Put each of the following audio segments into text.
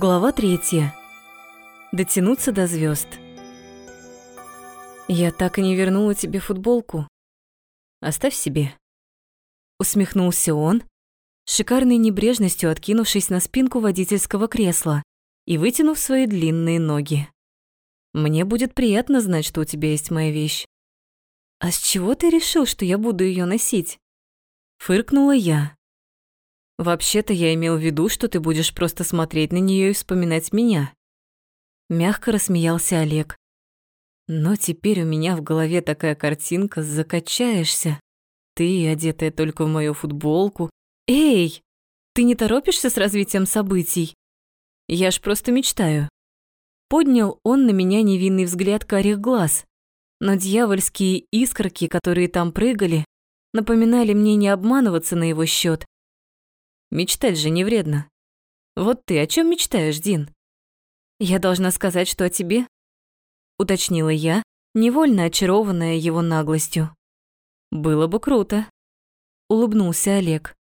Глава третья. Дотянуться до звезд. Я так и не вернула тебе футболку. Оставь себе. Усмехнулся он, шикарной небрежностью откинувшись на спинку водительского кресла и вытянув свои длинные ноги. Мне будет приятно знать, что у тебя есть моя вещь. А с чего ты решил, что я буду ее носить? Фыркнула я. Вообще-то я имел в виду, что ты будешь просто смотреть на нее и вспоминать меня. Мягко рассмеялся Олег. Но теперь у меня в голове такая картинка, закачаешься. Ты, одетая только в мою футболку. Эй, ты не торопишься с развитием событий? Я ж просто мечтаю. Поднял он на меня невинный взгляд карих глаз, но дьявольские искорки, которые там прыгали, напоминали мне не обманываться на его счет. Мечтать же не вредно. Вот ты о чем мечтаешь, Дин? Я должна сказать, что о тебе? Уточнила я, невольно очарованная его наглостью. Было бы круто. Улыбнулся Олег.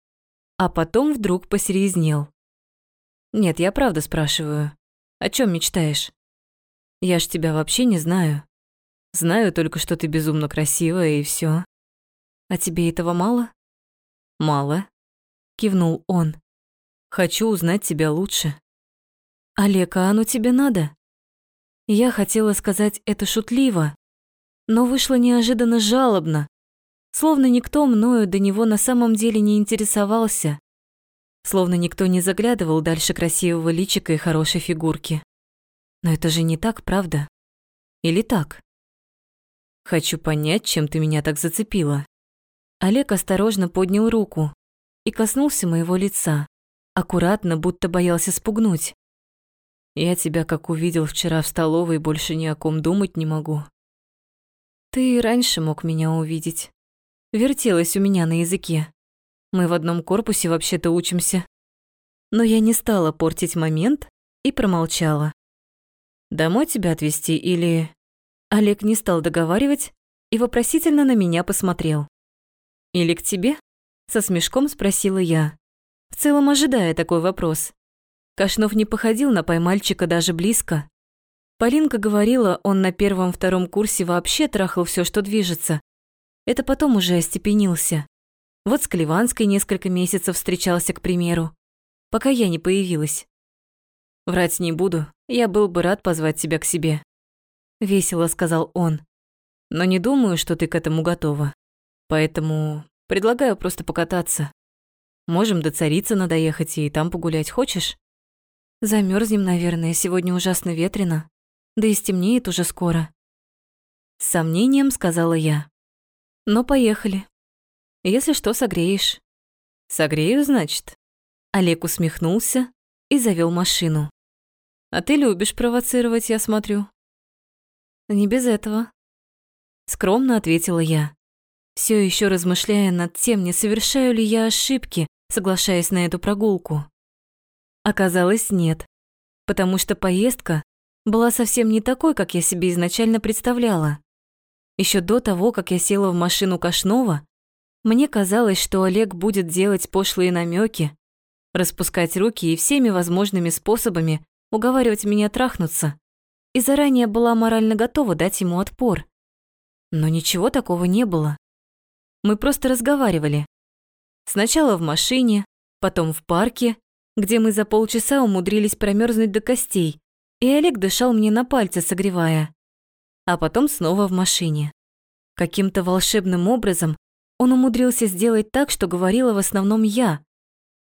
А потом вдруг посерьезнел. Нет, я правда спрашиваю. О чем мечтаешь? Я ж тебя вообще не знаю. Знаю только, что ты безумно красивая и все. А тебе этого мало? Мало кивнул он. Хочу узнать тебя лучше. Олег, а оно тебе надо? Я хотела сказать это шутливо, но вышло неожиданно жалобно, словно никто мною до него на самом деле не интересовался, словно никто не заглядывал дальше красивого личика и хорошей фигурки. Но это же не так, правда? Или так? Хочу понять, чем ты меня так зацепила. Олег осторожно поднял руку, и коснулся моего лица, аккуратно, будто боялся спугнуть. Я тебя, как увидел вчера в столовой, больше ни о ком думать не могу. Ты и раньше мог меня увидеть. Вертелась у меня на языке. Мы в одном корпусе вообще-то учимся. Но я не стала портить момент и промолчала. Домой тебя отвезти или... Олег не стал договаривать и вопросительно на меня посмотрел. Или к тебе? Со смешком спросила я, в целом ожидая такой вопрос. Кашнов не походил на поймальчика даже близко. Полинка говорила, он на первом-втором курсе вообще трахал все, что движется. Это потом уже остепенился. Вот с Клеванской несколько месяцев встречался, к примеру, пока я не появилась. Врать не буду, я был бы рад позвать тебя к себе. Весело сказал он. Но не думаю, что ты к этому готова. Поэтому Предлагаю просто покататься. Можем до Царицына доехать и там погулять. Хочешь? Замерзнем, наверное, сегодня ужасно ветрено. Да и стемнеет уже скоро. С сомнением сказала я. Но поехали. Если что, согреешь. Согрею, значит? Олег усмехнулся и завел машину. А ты любишь провоцировать, я смотрю. Не без этого. Скромно ответила я все еще размышляя над тем, не совершаю ли я ошибки, соглашаясь на эту прогулку. Оказалось, нет, потому что поездка была совсем не такой, как я себе изначально представляла. Еще до того, как я села в машину Кашнова, мне казалось, что Олег будет делать пошлые намеки, распускать руки и всеми возможными способами уговаривать меня трахнуться, и заранее была морально готова дать ему отпор. Но ничего такого не было. Мы просто разговаривали. Сначала в машине, потом в парке, где мы за полчаса умудрились промерзнуть до костей, и Олег дышал мне на пальцы, согревая. А потом снова в машине. Каким-то волшебным образом он умудрился сделать так, что говорила в основном я,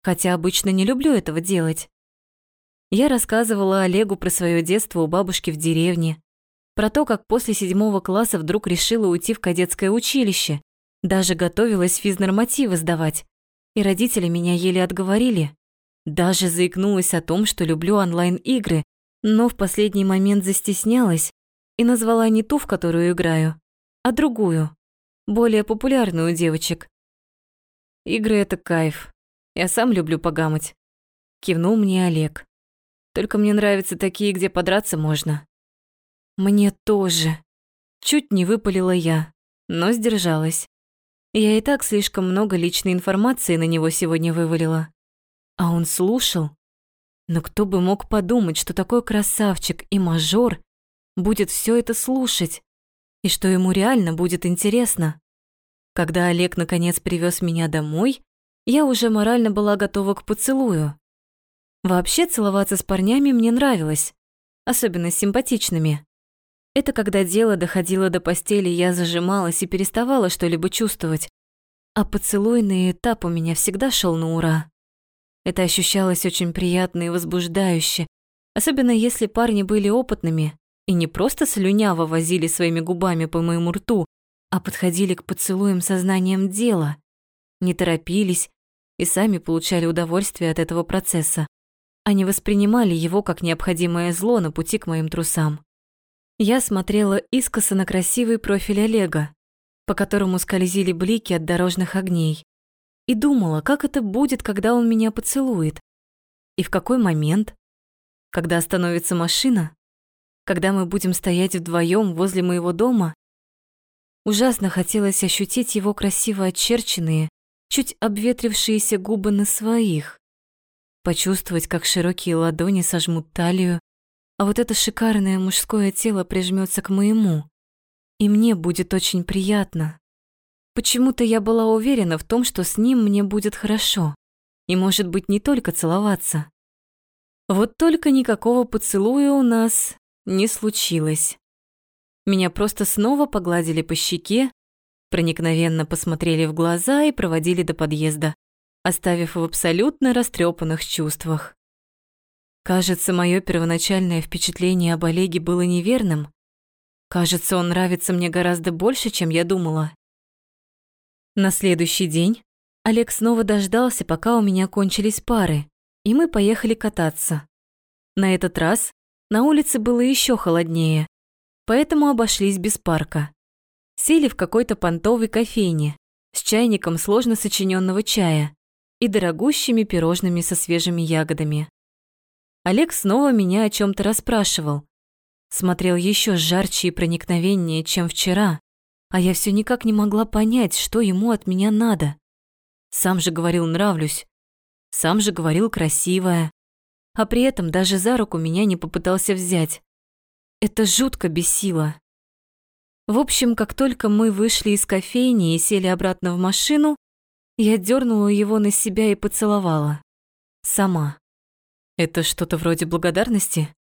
хотя обычно не люблю этого делать. Я рассказывала Олегу про свое детство у бабушки в деревне, про то, как после седьмого класса вдруг решила уйти в кадетское училище даже готовилась физнормативы сдавать, и родители меня еле отговорили. Даже заикнулась о том, что люблю онлайн-игры, но в последний момент застеснялась и назвала не ту, в которую играю, а другую, более популярную у девочек. Игры — это кайф. Я сам люблю погамать. Кивнул мне Олег. Только мне нравятся такие, где подраться можно. Мне тоже. Чуть не выпалила я, но сдержалась. Я и так слишком много личной информации на него сегодня вывалила. А он слушал. Но кто бы мог подумать, что такой красавчик и мажор будет все это слушать, и что ему реально будет интересно. Когда Олег наконец привез меня домой, я уже морально была готова к поцелую. Вообще целоваться с парнями мне нравилось, особенно с симпатичными. Это когда дело доходило до постели, я зажималась и переставала что-либо чувствовать. А поцелуйный этап у меня всегда шел на ура. Это ощущалось очень приятно и возбуждающе, особенно если парни были опытными и не просто слюняво возили своими губами по моему рту, а подходили к поцелуям сознанием дела, не торопились и сами получали удовольствие от этого процесса. Они воспринимали его как необходимое зло на пути к моим трусам. Я смотрела искоса на красивый профиль Олега, по которому скользили блики от дорожных огней, и думала, как это будет, когда он меня поцелует. И в какой момент? Когда остановится машина? Когда мы будем стоять вдвоем возле моего дома? Ужасно хотелось ощутить его красиво очерченные, чуть обветрившиеся губы на своих почувствовать, как широкие ладони сожмут талию, а вот это шикарное мужское тело прижмется к моему, и мне будет очень приятно. Почему-то я была уверена в том, что с ним мне будет хорошо, и, может быть, не только целоваться. Вот только никакого поцелуя у нас не случилось. Меня просто снова погладили по щеке, проникновенно посмотрели в глаза и проводили до подъезда оставив в абсолютно растрепанных чувствах. Кажется, мое первоначальное впечатление об Олеге было неверным. Кажется, он нравится мне гораздо больше, чем я думала. На следующий день Олег снова дождался, пока у меня кончились пары, и мы поехали кататься. На этот раз на улице было еще холоднее, поэтому обошлись без парка. Сели в какой-то понтовой кофейне с чайником сложно сочиненного чая и дорогущими пирожными со свежими ягодами. Олег снова меня о чем то расспрашивал. Смотрел еще жарче и проникновеннее, чем вчера, а я все никак не могла понять, что ему от меня надо. Сам же говорил «нравлюсь», сам же говорил «красивая», а при этом даже за руку меня не попытался взять. Это жутко бесило. В общем, как только мы вышли из кофейни и сели обратно в машину, я дернула его на себя и поцеловала. Сама. Это что-то вроде благодарности?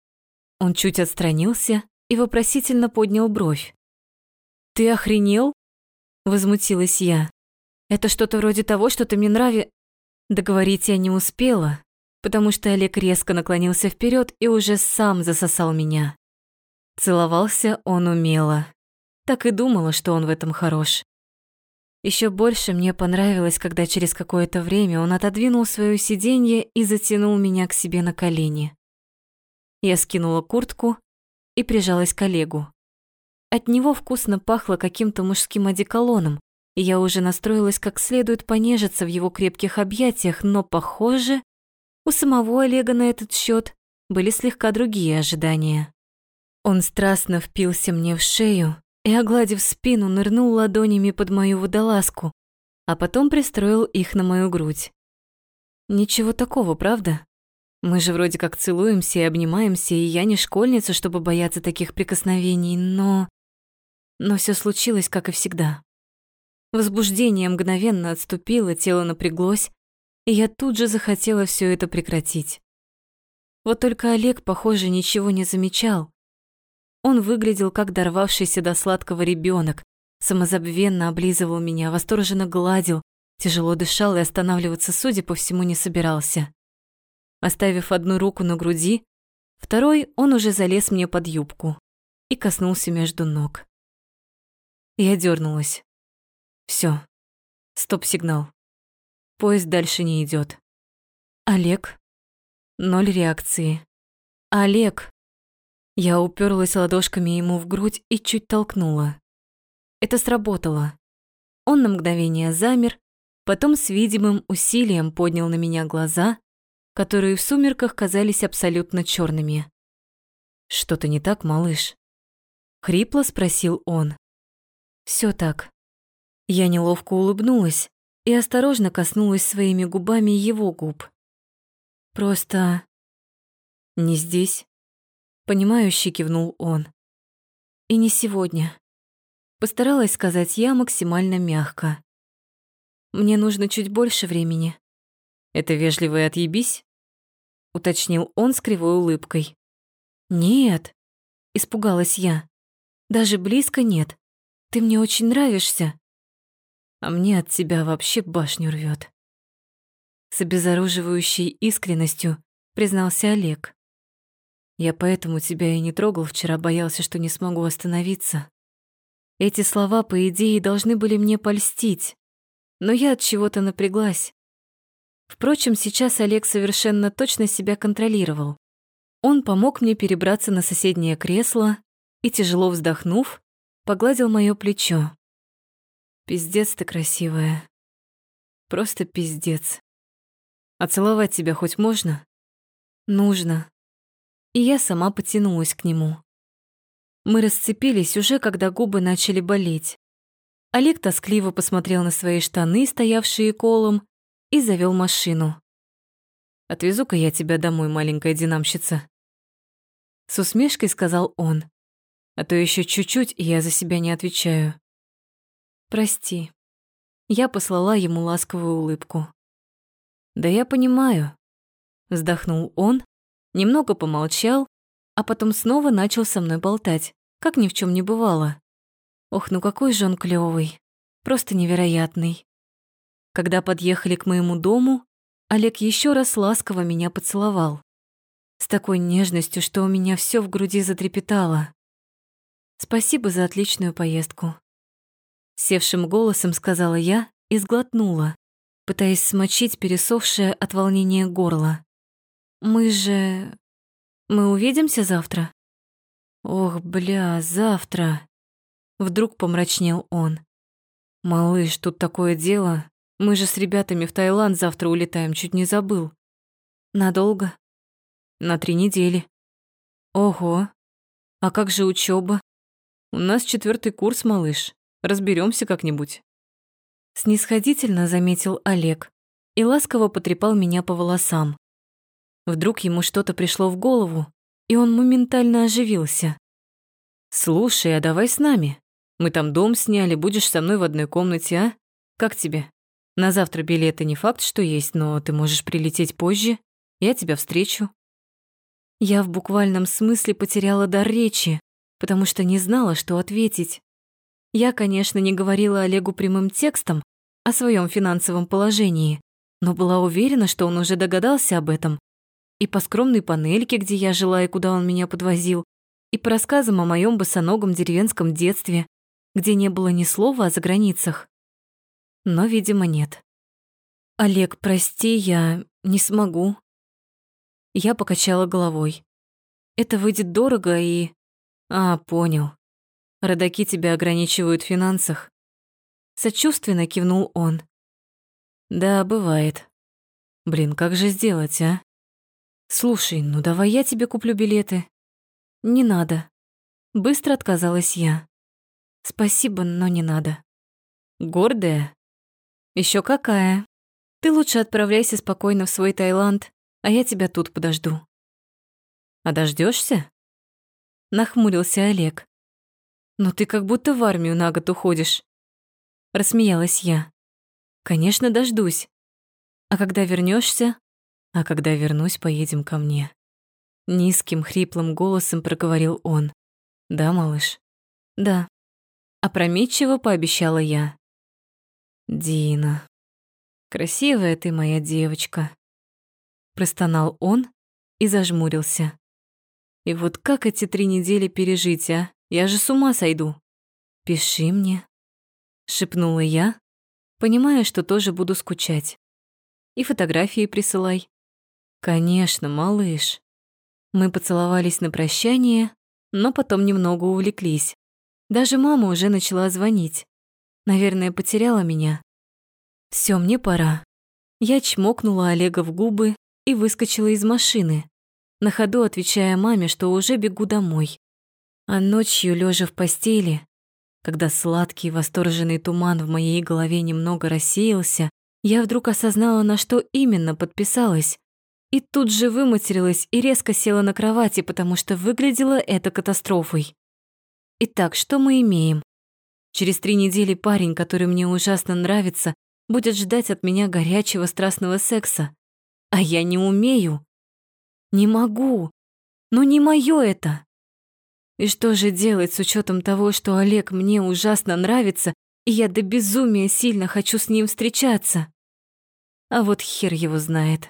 Он чуть отстранился и вопросительно поднял бровь. «Ты охренел?» – возмутилась я. «Это что-то вроде того, что ты мне нрави...» Договорить я не успела, потому что Олег резко наклонился вперед и уже сам засосал меня. Целовался он умело. Так и думала, что он в этом хорош. Еще больше мне понравилось, когда через какое-то время он отодвинул свое сиденье и затянул меня к себе на колени. Я скинула куртку и прижалась к Олегу. От него вкусно пахло каким-то мужским одеколоном, и я уже настроилась как следует понежиться в его крепких объятиях, но, похоже, у самого Олега на этот счет были слегка другие ожидания. Он страстно впился мне в шею, и, огладив спину, нырнул ладонями под мою водолазку, а потом пристроил их на мою грудь. Ничего такого, правда? Мы же вроде как целуемся и обнимаемся, и я не школьница, чтобы бояться таких прикосновений, но... Но все случилось, как и всегда. Возбуждение мгновенно отступило, тело напряглось, и я тут же захотела все это прекратить. Вот только Олег, похоже, ничего не замечал, он выглядел как дорвавшийся до сладкого ребенок, самозабвенно облизывал меня, восторженно гладил, тяжело дышал и останавливаться, судя по всему, не собирался. Оставив одну руку на груди, второй он уже залез мне под юбку и коснулся между ног. Я дернулась. Все. Стоп-сигнал. Поезд дальше не идет. Олег. Ноль реакции. Олег. Я уперлась ладошками ему в грудь и чуть толкнула. Это сработало. Он на мгновение замер, потом с видимым усилием поднял на меня глаза, которые в сумерках казались абсолютно черными. «Что-то не так, малыш?» Хрипло спросил он. Все так». Я неловко улыбнулась и осторожно коснулась своими губами его губ. «Просто Не здесь. Понимающе кивнул он. И не сегодня. Постаралась сказать я максимально мягко. Мне нужно чуть больше времени. Это вежливый отъебись? Уточнил он с кривой улыбкой. Нет, испугалась я. Даже близко нет. Ты мне очень нравишься. А мне от тебя вообще башню рвет. С обезоруживающей искренностью признался Олег. Я поэтому тебя и не трогал вчера, боялся, что не смогу остановиться. Эти слова, по идее, должны были мне польстить, но я от чего-то напряглась. Впрочем, сейчас Олег совершенно точно себя контролировал. Он помог мне перебраться на соседнее кресло и, тяжело вздохнув, погладил моё плечо. Пиздец ты красивая. Просто пиздец. А целовать тебя хоть можно? Нужно. И я сама потянулась к нему. Мы расцепились уже, когда губы начали болеть. Олег тоскливо посмотрел на свои штаны, стоявшие колом, и завёл машину. «Отвезу-ка я тебя домой, маленькая динамщица». С усмешкой сказал он. А то еще чуть-чуть, и я за себя не отвечаю. Прости. Я послала ему ласковую улыбку. Да я понимаю. Вздохнул он, немного помолчал, а потом снова начал со мной болтать, как ни в чем не бывало. Ох, ну какой же он клёвый, просто невероятный. Когда подъехали к моему дому, Олег еще раз ласково меня поцеловал. С такой нежностью, что у меня все в груди затрепетало. Спасибо за отличную поездку. Севшим голосом сказала я и сглотнула, пытаясь смочить пересохшее от волнения горло. Мы же... Мы увидимся завтра? Ох, бля, завтра. Вдруг помрачнел он. Малыш, тут такое дело. Мы же с ребятами в Таиланд завтра улетаем, чуть не забыл. Надолго? На три недели. Ого. А как же учеба? У нас четвертый курс, малыш. Разберемся как-нибудь. Снисходительно заметил Олег и ласково потрепал меня по волосам. Вдруг ему что-то пришло в голову, и он моментально оживился. «Слушай, а давай с нами. Мы там дом сняли, будешь со мной в одной комнате, а? Как тебе? На завтра билеты не факт, что есть, но ты можешь прилететь позже. Я тебя встречу». Я в буквальном смысле потеряла дар речи потому что не знала, что ответить. Я, конечно, не говорила Олегу прямым текстом о своем финансовом положении, но была уверена, что он уже догадался об этом. И по скромной панельке, где я жила и куда он меня подвозил, и по рассказам о моем босоногом деревенском детстве, где не было ни слова о заграницах. Но, видимо, нет. «Олег, прости, я не смогу». Я покачала головой. «Это выйдет дорого и...» А, понял. Родаки тебя ограничивают в финансах. Сочувственно кивнул он. Да, бывает. Блин, как же сделать, а? Слушай, ну давай я тебе куплю билеты. Не надо. Быстро отказалась я. Спасибо, но не надо. Гордая? Еще какая. Ты лучше отправляйся спокойно в свой Таиланд, а я тебя тут подожду. А дождешься? нахмурился Олег. «Но ты как будто в армию на год уходишь», — рассмеялась я. «Конечно, дождусь. А когда вернешься? А когда вернусь, поедем ко мне». Низким, хриплым голосом проговорил он. «Да, малыш?» «Да». Опрометчиво пообещала я. «Дина, красивая ты моя девочка», простонал он и зажмурился. И вот как эти три недели пережить, а? Я же с ума сойду. Пиши мне, шепнула я, понимая, что тоже буду скучать. И фотографии присылай. Конечно, малыш. Мы поцеловались на прощание, но потом немного увлеклись. Даже мама уже начала звонить. Наверное, потеряла меня. Все, мне пора. Я чмокнула Олега в губы и выскочила из машины на ходу отвечая маме, что уже бегу домой. А ночью, лежа в постели, когда сладкий восторженный туман в моей голове немного рассеялся, я вдруг осознала, на что именно подписалась, И тут же выматерилась и резко села на кровати, потому что выглядело это катастрофой. Итак, что мы имеем? Через три недели парень, который мне ужасно нравится, будет ждать от меня горячего страстного секса. А я не умею. Не могу. Ну не моё это. И что же делать с учетом того, что Олег мне ужасно нравится, и я до безумия сильно хочу с ним встречаться? А вот хер его знает.